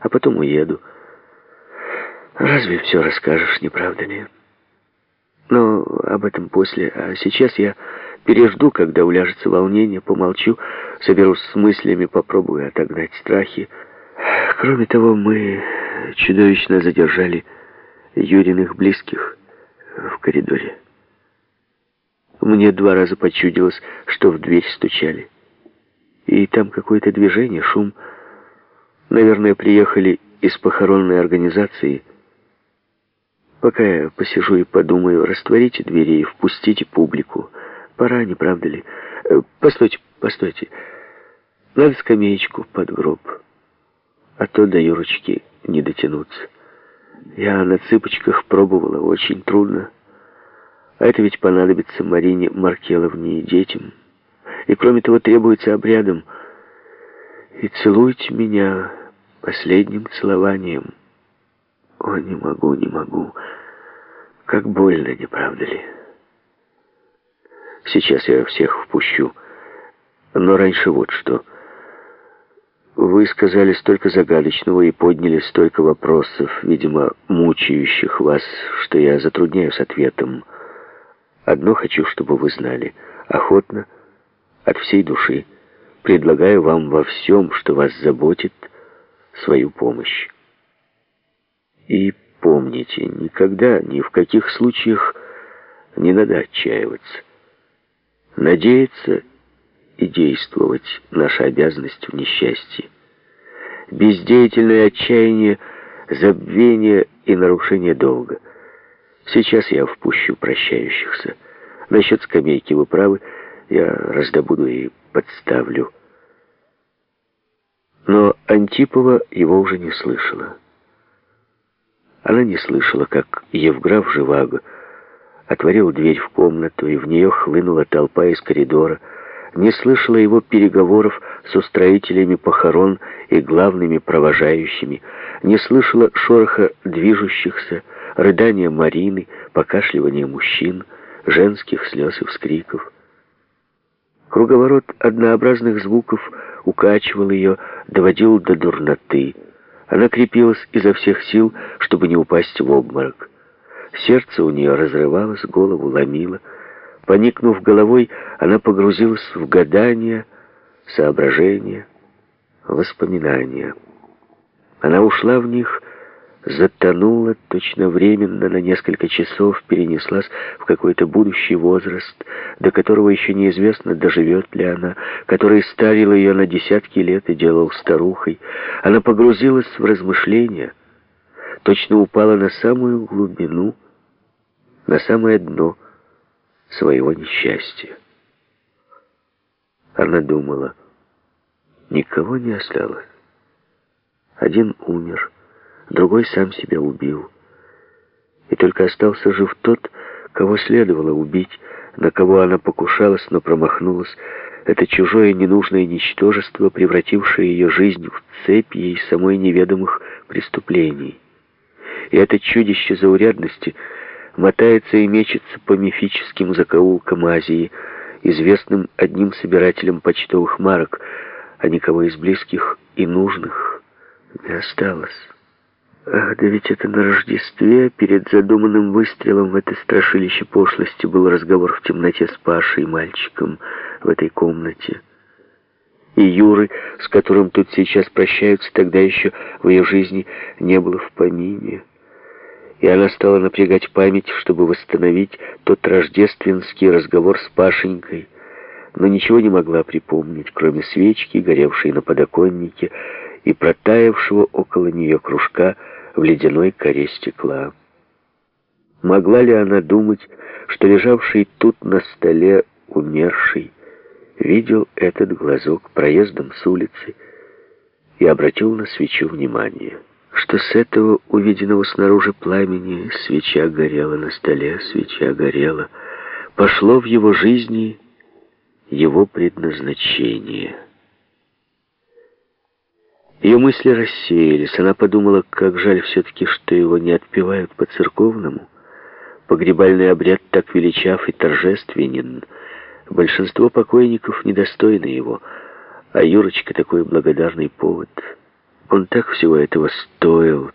а потом уеду. Разве все расскажешь, не правда ли? Но об этом после. А сейчас я пережду, когда уляжется волнение, помолчу, соберусь с мыслями, попробую отогнать страхи. Кроме того, мы чудовищно задержали Юриных близких в коридоре. Мне два раза почудилось, что в дверь стучали. И там какое-то движение, шум. Наверное, приехали из похоронной организации. Пока я посижу и подумаю, растворите двери и впустите публику. Пора, не правда ли? Э, постойте, постойте. Надо скамеечку под гроб. А то до Юрочки не дотянуться. Я на цыпочках пробовала, очень трудно. А это ведь понадобится Марине Маркеловне и детям. И кроме того требуется обрядом. И целуйте меня последним целованием. О, не могу, не могу. Как больно, не правда ли? Сейчас я всех впущу. Но раньше вот что. Вы сказали столько загадочного и подняли столько вопросов, видимо, мучающих вас, что я затрудняюсь ответом. Одно хочу, чтобы вы знали. Охотно, от всей души, предлагаю вам во всем, что вас заботит, свою помощь. И помните, никогда, ни в каких случаях не надо отчаиваться. Надеяться и действовать — наша обязанность в несчастье. Бездеятельное отчаяние, забвение и нарушение долга — Сейчас я впущу прощающихся. Насчет скамейки вы правы, я раздобуду и подставлю. Но Антипова его уже не слышала. Она не слышала, как Евграф Живаго отворил дверь в комнату, и в нее хлынула толпа из коридора, не слышала его переговоров с устроителями похорон и главными провожающими, не слышала шороха движущихся, рыдания Марины, покашливания мужчин, женских слез и вскриков. Круговорот однообразных звуков укачивал ее, доводил до дурноты. Она крепилась изо всех сил, чтобы не упасть в обморок. Сердце у нее разрывалось, голову ломило. Поникнув головой, она погрузилась в гадания, соображения, воспоминания. Она ушла в них, затонула точно временно на несколько часов, перенеслась в какой-то будущий возраст, до которого еще неизвестно, доживет ли она, который старил ее на десятки лет и делал старухой. Она погрузилась в размышления, точно упала на самую глубину, на самое дно своего несчастья. Она думала, никого не осталось. Один умер, другой сам себя убил. И только остался жив тот, кого следовало убить, на кого она покушалась, но промахнулась. Это чужое ненужное ничтожество, превратившее ее жизнь в цепь ей самой неведомых преступлений. И это чудище заурядности мотается и мечется по мифическим закоулкам Азии, известным одним собирателем почтовых марок, а никого из близких и нужных не осталось. Ах, да ведь это на Рождестве, перед задуманным выстрелом в это страшилище пошлости, был разговор в темноте с Пашей, мальчиком, в этой комнате. И Юры, с которым тут сейчас прощаются, тогда еще в ее жизни не было в помине. И она стала напрягать память, чтобы восстановить тот рождественский разговор с Пашенькой, но ничего не могла припомнить, кроме свечки, горевшей на подоконнике, и протаявшего около нее кружка в ледяной коре стекла. Могла ли она думать, что лежавший тут на столе умерший видел этот глазок проездом с улицы и обратил на свечу внимание? Что с этого увиденного снаружи пламени свеча горела на столе, свеча горела, пошло в его жизни его предназначение — ее мысли рассеялись. Она подумала, как жаль все-таки, что его не отпевают по-церковному. Погребальный обряд так величав и торжественен. Большинство покойников недостойны его, а Юрочка такой благодарный повод. Он так всего этого стоил,